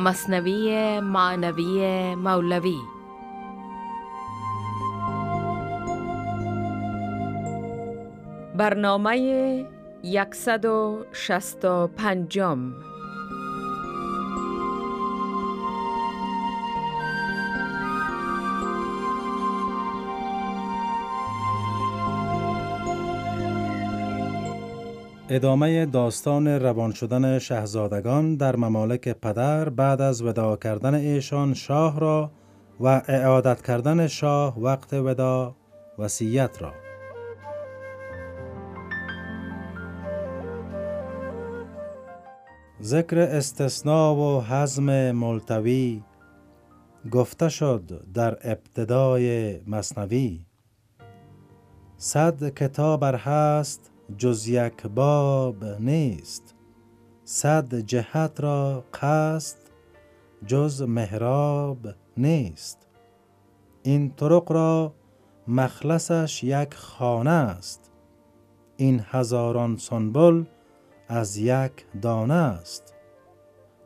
مصنوی معنوی مولوی. برنامه 165 ادامه داستان روان شدن شهزادگان در ممالک پدر بعد از ودا کردن ایشان شاه را و اعادت کردن شاه وقت ودا وسیعت را. ذکر استثناء و حزم ملتوی گفته شد در ابتدای مصنوی صد کتاب هست جز یک باب نیست. صد جهت را قصد جز محراب نیست. این طرق را مخلصش یک خانه است. این هزاران سنبل از یک دانه است.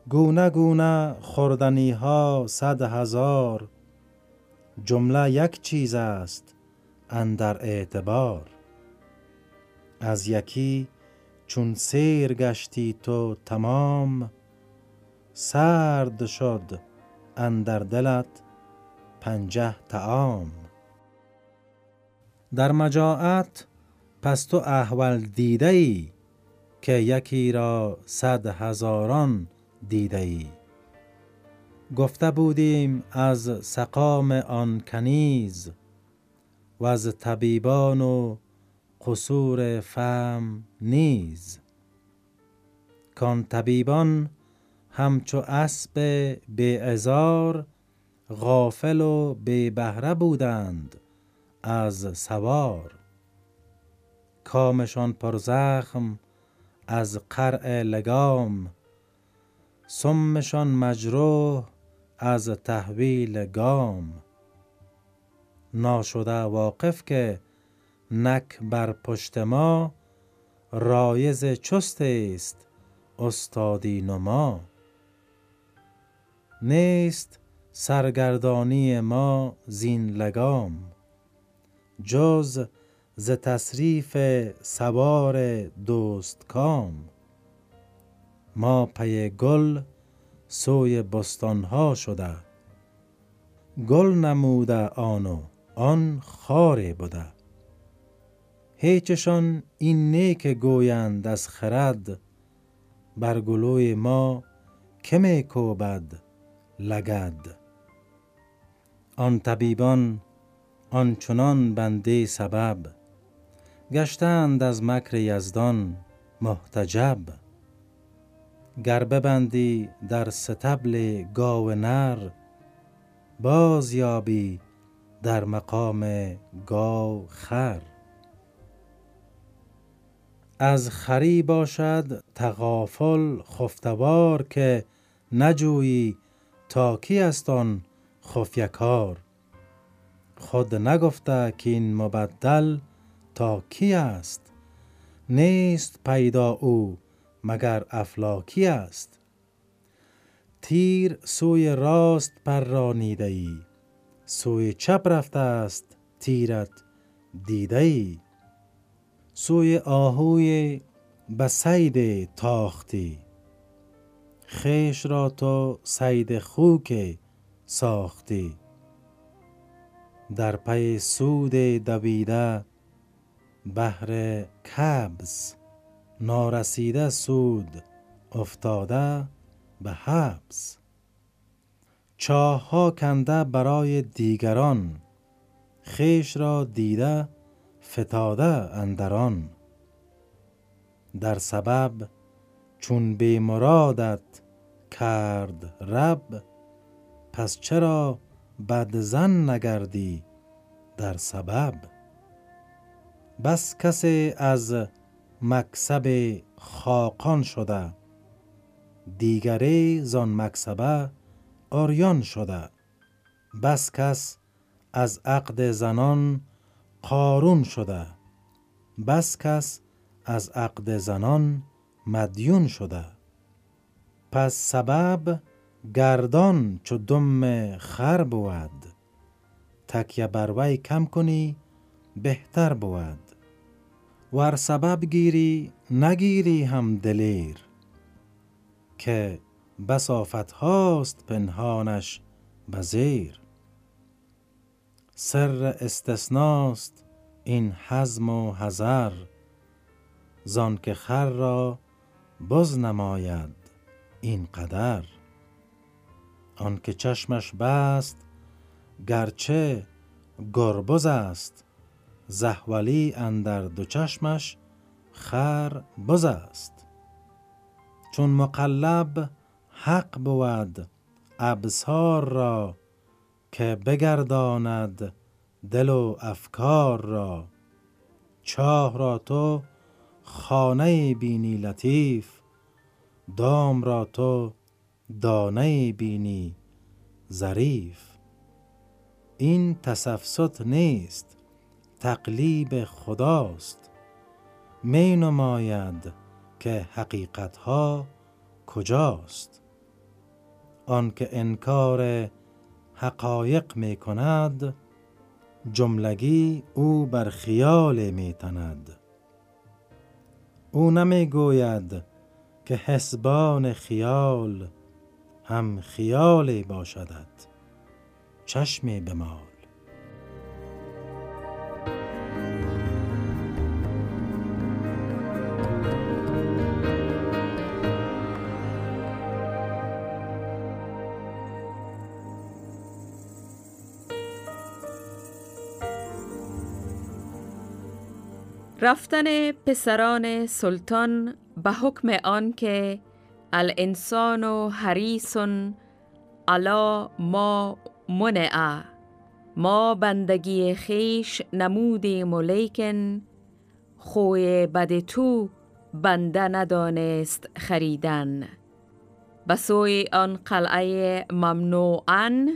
گونه گونه خوردنی ها صد هزار. جمله یک چیز است اندر اعتبار. از یکی چون سیر گشتی تو تمام سرد شد اندر دلت پنجه تعام در مجاعت پس تو احول دیده ای که یکی را صد هزاران دیده ای گفته بودیم از سقام آن کنیز و از طبیبان و قصور فهم نیز. کان طبیبان همچو اسب ازار غافل و بی بهره بودند از سوار. کامشان پر زخم از قرع لگام سمشان مجروح از تحویل گام. ناشده واقف که نک بر پشت ما رایز چست است استادی نما. نیست سرگردانی ما زین لگام جز ز تصریف سوار دوست کام. ما پی گل سوی بستانها شده گل نموده آنو آن خاره بوده هیچشان این نیک گویند از خرد. بر گلوی ما که می کوبد لگد. آن طبیبان آنچنان بنده سبب. گشتند از مکر یزدان محتجب. گر ببندی در ستبل گاو نر باز یابی در مقام گاو خر. از خری باشد تغافل خفتوار که نجویی تا کی است آن خفیکار؟ خود نگفته که این مبدل تا کی است؟ نیست پیدا او مگر افلاکی است؟ تیر سوی راست پرانیده ای سوی چپ رفته است تیرت دیده ای سوی آهوی به سید تاختی خیش را تو سید خوک ساختی. در پی سود دویده بهر کبز نارسیده سود افتاده به حبس. چاه ها کنده برای دیگران خیش را دیده فتاده اندران. در سبب چون بی مرادت کرد رب پس چرا بدزن نگردی در سبب؟ بس کسی از مکسب خاقان شده دیگری زان مکسبه آریان شده. بس کس از عقد زنان قارون شده. بس کس از عقد زنان مدیون شده. پس سبب گردان چو دم خر بود. تکیه بر وی کم کنی بهتر بود. ور سبب گیری نگیری هم دلیر. که بسافت هاست پنهانش بزیر. سر استثناست این حزم و حذر زان که خر را بز نماید این قدر. آنکه چشمش بست گرچه گربز است زهولی اندر دو چشمش خر بز است. چون مقلب حق بود ابصار را که بگرداند دل و افکار را. چاه را تو خانه بینی لطیف دام را تو دانه بینی ظریف. این تصفصت نیست تقلیب خداست. می نماید که حقیقتها کجاست؟ آنکه انکار حقایق می کند جملگی او بر خیال می تند او نمی گوید که حسبان خیال هم خیالی باشدت. چشمی بمال. رفتن پسران سلطان به حکم آن که الانسان و حریسون علا ما منع. ما بندگی خیش نمودیم و لیکن خوی بد تو بنده ندانست خریدن. به سوی آن قلعه ممنوعا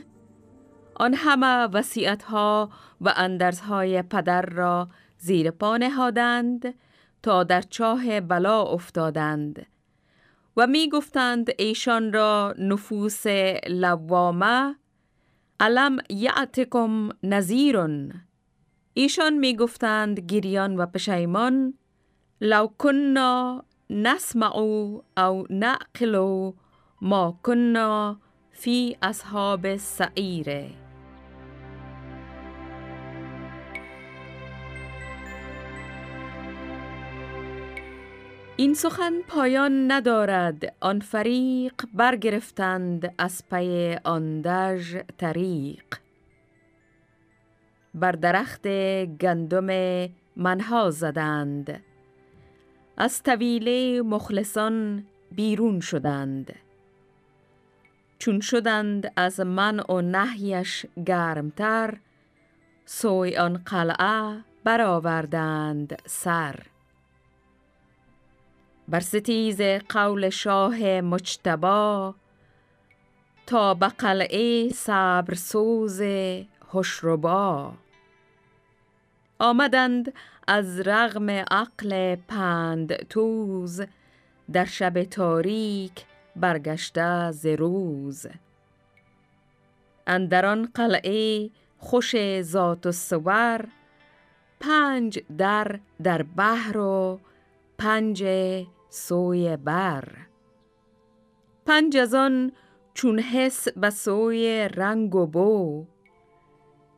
آن همه وسیعت ها و اندرزهای پدر را زیر پا نهادند تا در چاه بلا افتادند و می گفتند ایشان را نفوس لوامه علم یعتکم نظیرون ایشان می گفتند گریان و پشیمان لو کننا نسمع او نعقل ما کننا فی اصحاب سعیره این سخن پایان ندارد. آن فریق برگرفتند از پی آن دژ طریق. بر درخت گندم منها زدند. از طویله مخلصان بیرون شدند. چون شدند از من و نهیش گرمتر سوی آن قلعه برآوردند سر. بر ستیز قول شاه مجتبا تا به قلعه صبر سوز هشربا آمدند از رغم عقل پند توز در شب تاریک برگشته ز روز. اندران قلعه خوش ذات و سور پنج در در بحر و پنج سوی بر. پنج از آن چون حس به سوی رنگ و بو.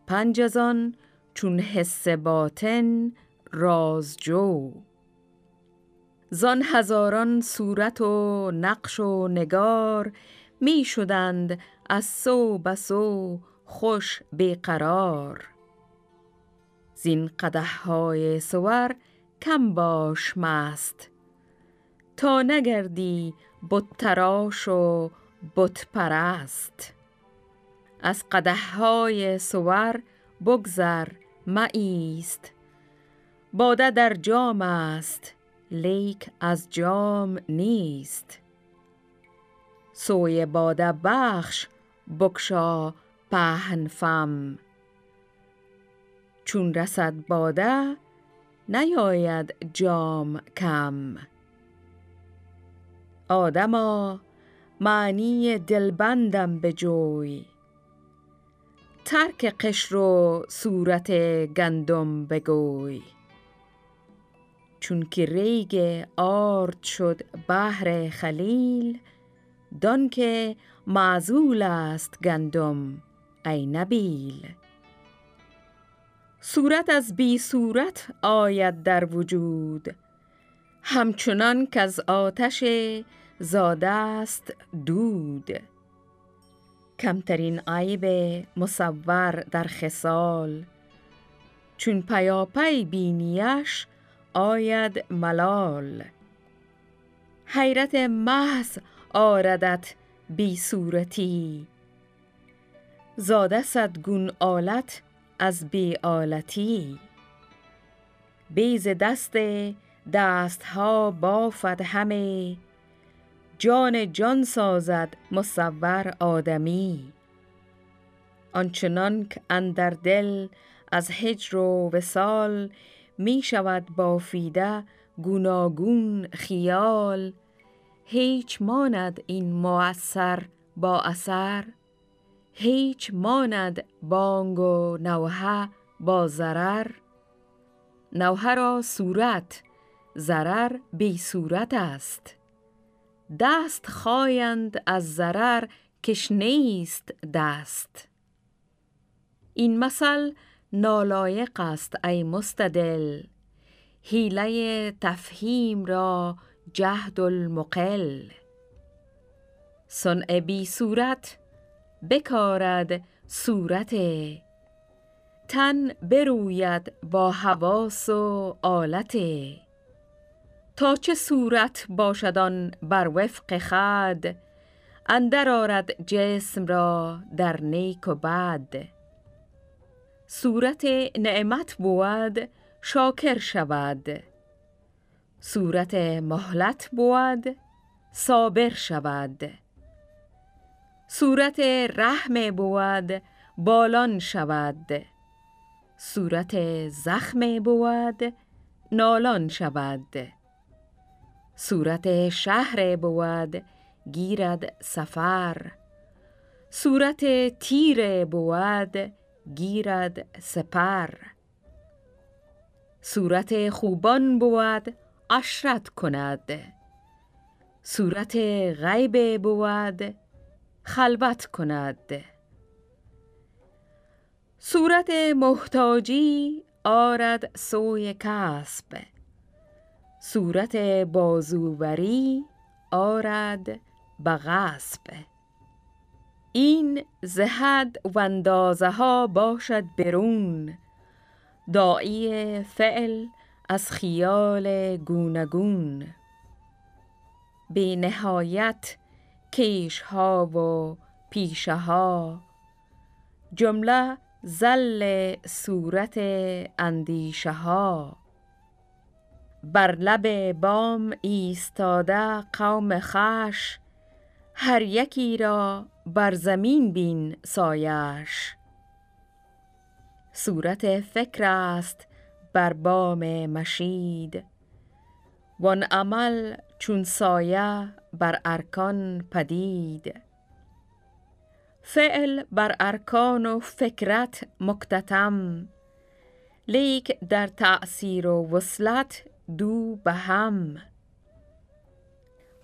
پنج از آن چون حس باطن رازجو زان هزاران صورت و نقش و نگار می شدند از سو بسو خوش بیقرار زین قده های سور کم باش مست. تا نگردی بت تراش و بت پرست. از قده های سور بگذر مایست باده در جام است لیک از جام نیست. سوی باده بخش بکشا پهن فم چون رسد باده نیاید جام کم. آدما معنی دلبندم به جوی. ترک قشر و صورت گندم بگوی چون که ریگ آرد شد بحر خلیل دان که معزول است گندم ای نبیل. صورت از بی صورت آید در وجود همچنان که از آتش زاده است دود. کمترین عیب مصور در خصال. چون پیاپی بینیش آید ملال. حیرت محض آردت بی صورتی. زاده صدگون آلت از بی آلتی. بیز دست دستها بافد همه جان جان سازد مصور آدمی. آنچنان که اندر دل از هجر و وسال می شود بافیده گوناگون خیال هیچ ماند این مؤثر با اثر هیچ ماند بانگ و نوحه با ضرر. نوحه را صورت ضرر بی صورت است. دست خایند از ضرر کش نیست دست. این مثل نالایق است ای مستدل. حیله تفهیم را جهد المقل. صنع بی صورت بکارد صورت. تن بروید با حواس و آلت. تا چه صورت باشدان بر وفق خد اندر آرد جسم را در نیک و بد. صورت نعمت بود شاکر شود. صورت مهلت بود صابر شود. صورت رحم بود بالان شود. صورت زخم بود نالان شود. صورت شهر بود گیرد سفر. صورت تیر بود گیرد سپر. صورت خوبان بود عشرت کند. صورت غیب بود خلوت کند. صورت محتاجی آرد سوی کسب. صورت بازووری آرد به غصب. این زهد و اندازه ها باشد برون. داعی فعل از خیال گونگون به نهایت کیش ها و پیشه ها جمله زل صورت اندیشه ها بر لب بام ایستاده قوم خش هر یکی را بر زمین بین سایش. صورت فکر است بر بام مشید وان عمل چون سایه بر ارکان پدید. فعل بر ارکان و فکرت مکتتم لیک در تأثیر و وصلت دو به هم.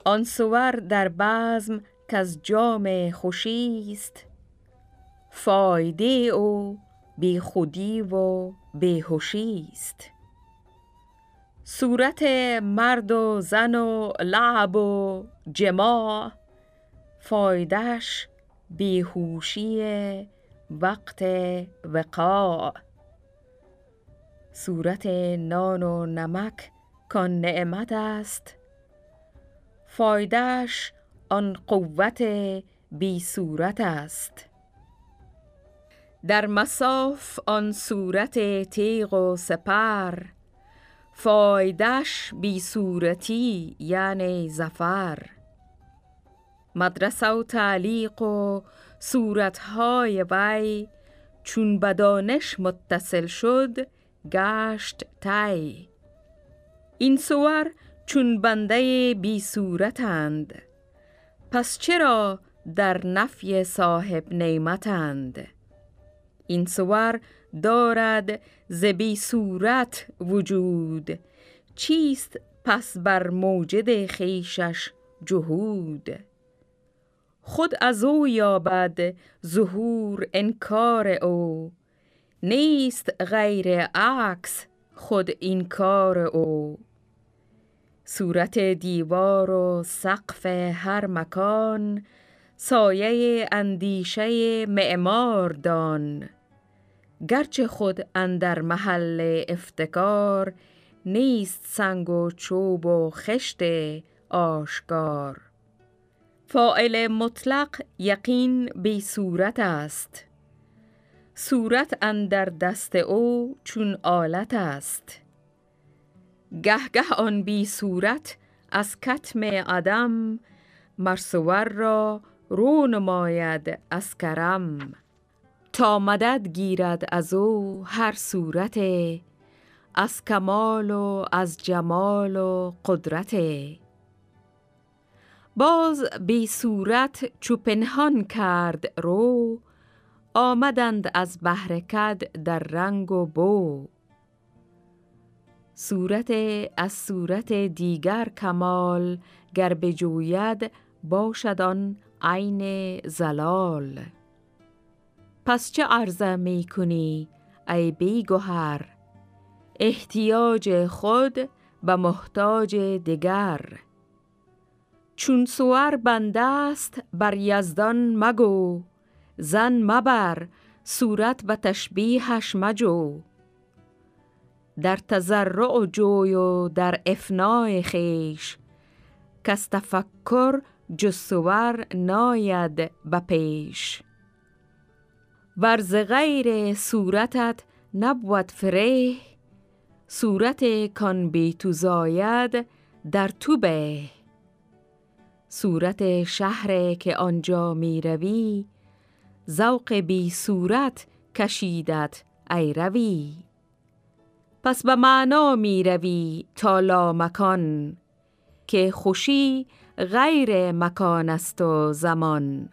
آن سور در بزم که از جام خوشیست فایده او بی خودی و بیهوشی است. صورت مرد و زن و لعب و جماع فایدهش بیهوشی وقت وقاع. صورت نان و نمک کان نعمت است. فایدهش آن قوت بی صورت است. در مساف آن صورت تیغ و سپر فایدهش بی صورتی یعنی زفر مدرسه و تعلیق و صورتهای وی چون بدانش متصل شد گشت تی این سور چون بنده بی صورتند پس چرا در نفی صاحب نعمتند؟ این سور دارد زبی صورت وجود. چیست پس بر موجد خیشش جهود؟ خود از او یابد ظهور انکار او. نیست غیر عکس خود این کار او. صورت دیوار و سقف هر مکان سایه اندیشه معمار دان. گرچه خود اندر محل افتکار نیست سنگ و چوب و خشت آشکار. فاعل مطلق یقین بی صورت است. صورت اندر دست او چون آلت است. گه گه آن بی صورت از کتم عدم مرسور را رو نماید از کرم. تا مدد گیرد از او هر صورت از کمال و از جمال و قدرت. باز بی صورت چو پنهان کرد رو آمدند از بهر کد در رنگ و بو. صورت از صورت دیگر کمال گر بجوید باشد آن عین زلال. پس چه عرضه می کنی ای بی گوهر احتیاج خود به محتاج دگر. چون سوار بنده است بر یزدان مگو. زن مبر صورت به تشبیهش مجو. در تزرع و جوی و در افنای خیش کس تفکر جسور ناید به پیش. ورز غیر صورتت نبود فره صورت کان بی تو زاید در تو به. صورت شهر که آنجا می روی ذوق بی صورت کشیدت ای روی. پس به معنا می روی تا لا مکان که خوشی غیر مکان است و زمان.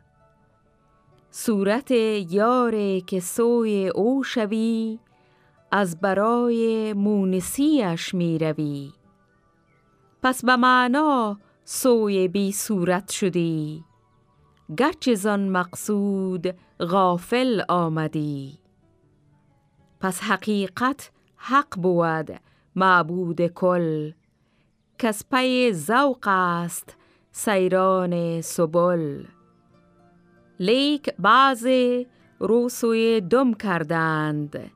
صورت یار که سوی او شوی از برای مونسیش می روی. پس به معنا سوی بی صورت شدی گرچه زان مقصود غافل آمدی. پس حقیقت حق بود معبود کل. کس پی ذوق است سیران سبل. لیک بعض روسوی دم کردند.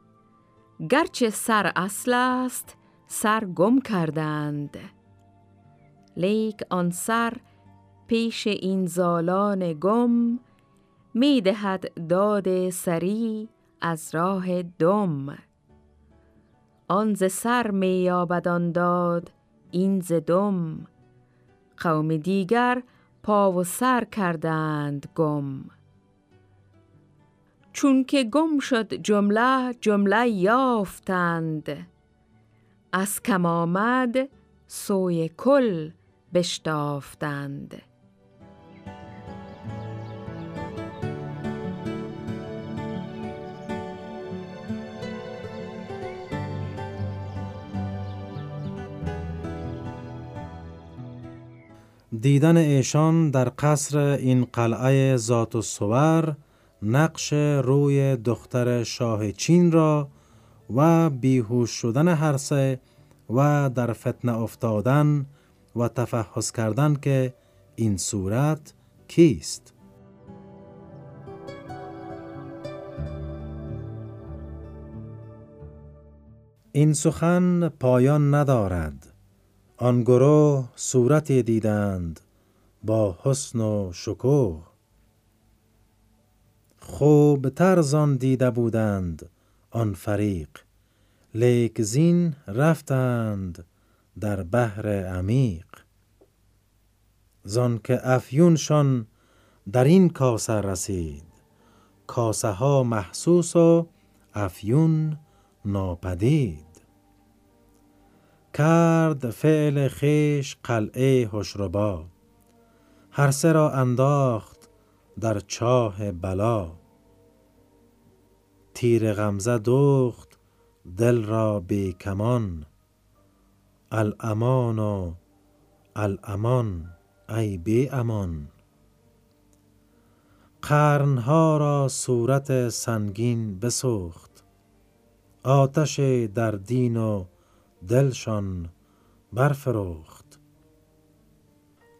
گرچه سر اصل است سر گم کردند. لیک آن سر پیش این زالان گم می دهد داد سری از راه دم. آن ز سر می یابد داد این ز دم. قوم دیگر پا و سر کردند گم. چون که گم شد جمله جمله یافتند. از کم آمد سوی کل بشتافتند. دیدن ایشان در قصر این قلعه ذات و سور نقش روی دختر شاه چین را و بیهوش شدن هر سه و در فتنه افتادن و تفحص کردن که این صورت کیست؟ این سخن پایان ندارد. آن گروه صورتی دیدند با حسن و شکوه. خوب ترزان دیده بودند آن فریق. لیک زین رفتند در بحر عمیق. زان که افیونشان در این کاسه رسید. کاسه ها محسوس و افیون ناپدید. کرد فعل خیش قلعه هشربا. هر سه را انداخت در چاه بلا. تیر غمزه دوخت دل را بی کمان. الامان و الامان ای بی امان. قرنها را صورت سنگین بسوخت. آتش در دین و دلشان برفروخت.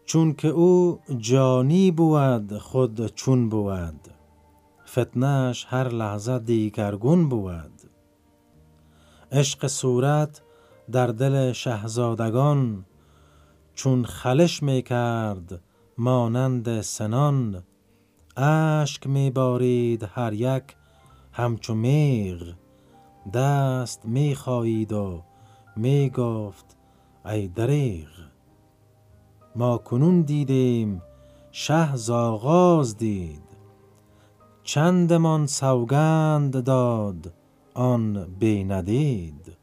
چون که او جانی بود خود چون بود. فتنش هر لحظه دیگرگون بود. عشق صورت در دل شهزادگان چون خلش می کرد مانند سنان. اشک می بارید هر یک همچو میغ دست می خواهید و می گفت ای دریغ ما کنون دیدیم شه زاغاز دید. چندمان سوگند داد آن بی ندید.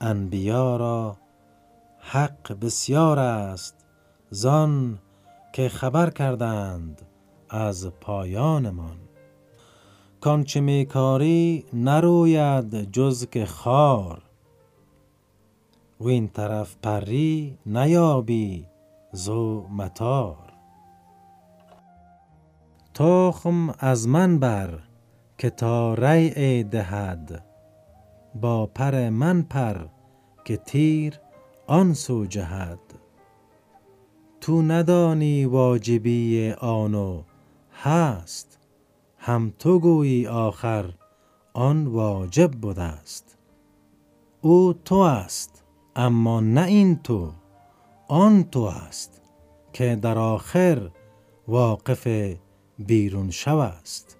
انبیا را حق بسیار است زان که خبر کردند از پایانمان. کانچه میکاری نروید جز که خار. و این طرف پری نیابی زو متار تخم از من بر که تا ریع دهد با پر من پر که تیر آن سو جهد. تو ندانی واجبی آن و هست هم تو گویی آخر آن واجب بوده است او تو است اما نه این تو آن تو است که در آخر واقف بیرون شو است.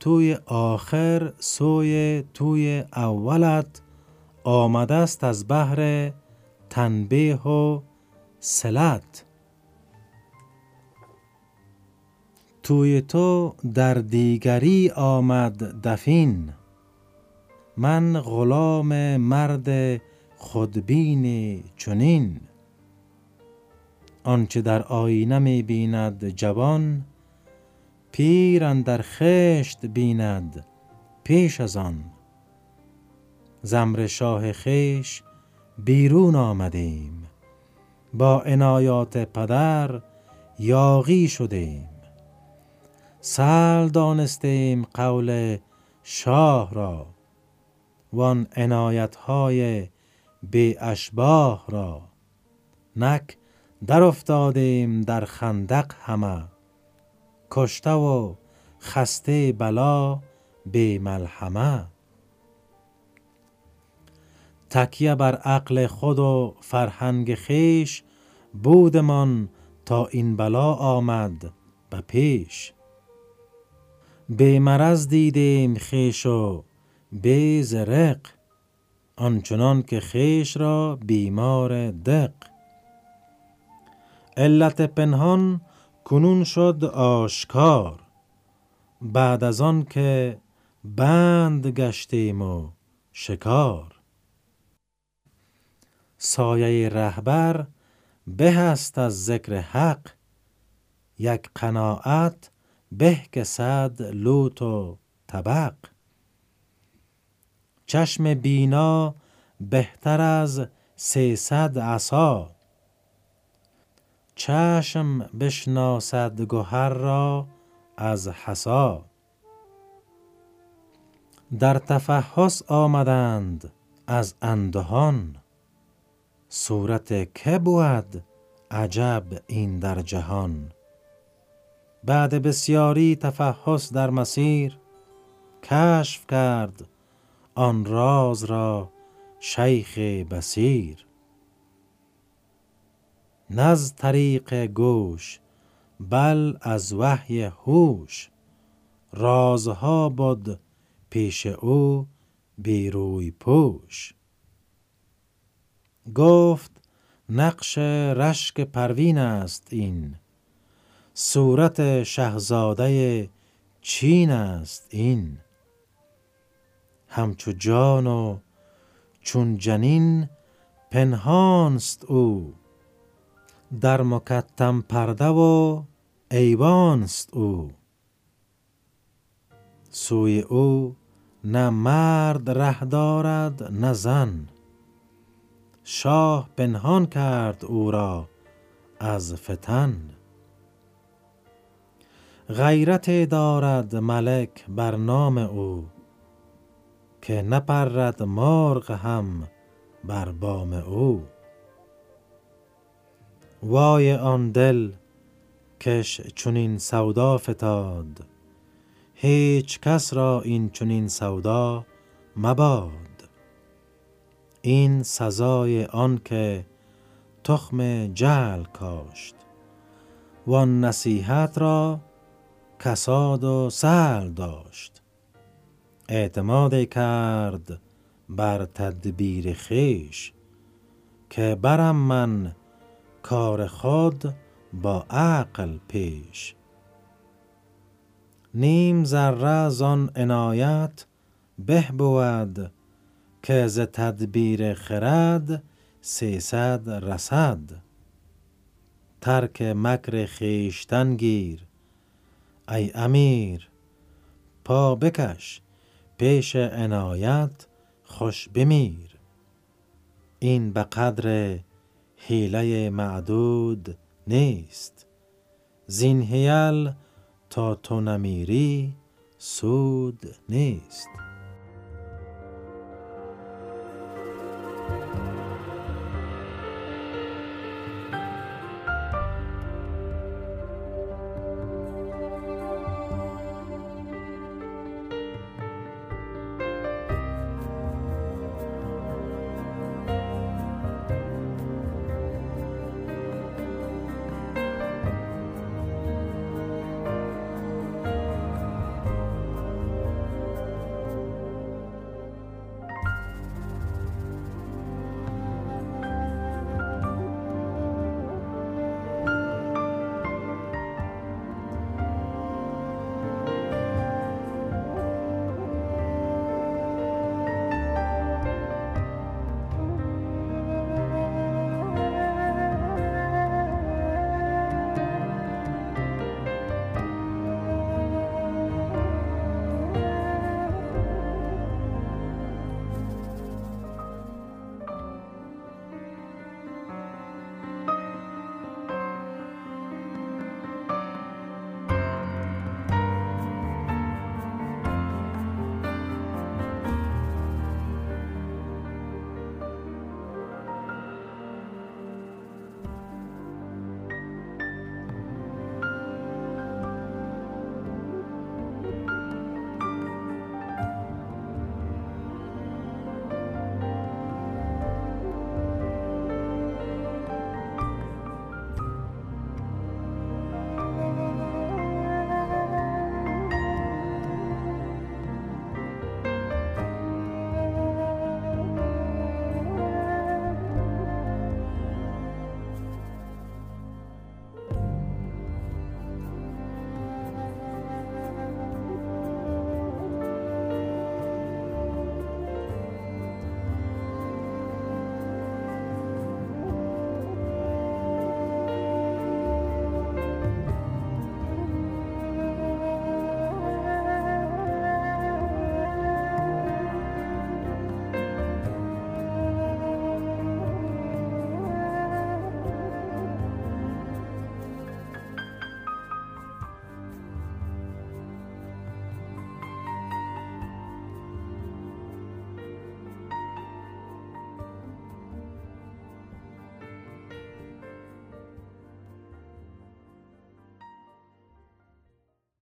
توی آخر سوی توی اولت آمده است از بحر تنبیه و سلت توی تو در دیگری آمد دفین. من غلام مرد خودبین چنین. آنچه در آینه می بیند جوان پیر در خشت بیند پیش از آن. زمر شاه خیش بیرون آمدیم با عنایات پدر یاغی شدیم. سل دانستیم قول شاه را وان عنایت های بی اشباه را. نک در افتادیم در خندق همه. کشته و خسته بلا بی ملحمه. تکیه بر عقل خود و فرهنگ خیش بودمان تا این بلا آمد به پیش. به مرض دیدیم خیش و به زرق. آنچنان که خیش را بیمار دق. علت پنهان کنون شد آشکار. بعد از آن که بند گشتیم و شکار. سایه رهبر به است از ذکر حق. یک قناعت به که صد لوت و طبق. چشم بینا بهتر از سیصد عصا. چشم بشناسد گهر را از حسا در تفحص آمدند از اندهان. صورت که بود عجب این در جهان. بعد بسیاری تفحص در مسیر کشف کرد آن راز را شیخ بسیر نز طریق گوش بل از وحی هوش. رازها بود پیش او بیروی پوش. گفت نقش رشک پروین است این. صورت شهزاده چین است این. همچو جان و چون جنین پنهانست او. در مکتم پرده و ایوانست او. سوی او نه مرد ره دارد نه زن. شاه پنهان کرد او را از فتن. غیرت دارد ملک بر نام او. که نپرد مرغ هم بر بام او. وای آن دل کش چنین سودا فتاد هیچ کس را این چنین سودا مباد. این سزای آن که تخم جهل کاشت وان نصیحت را کساد و سهل داشت. اعتماد کرد بر تدبیر خویش که برم من کار خود با عقل پیش. نیم ذره زان عنایت به بود که ز تدبیر خرد سیصد رسد. ترک مکر خویشتن گیر ای امیر پا بکش پیش عنایت خوش بمیر. این به قدر حیله معدود نیست. زین حیل تا تو نمیری سود نیست.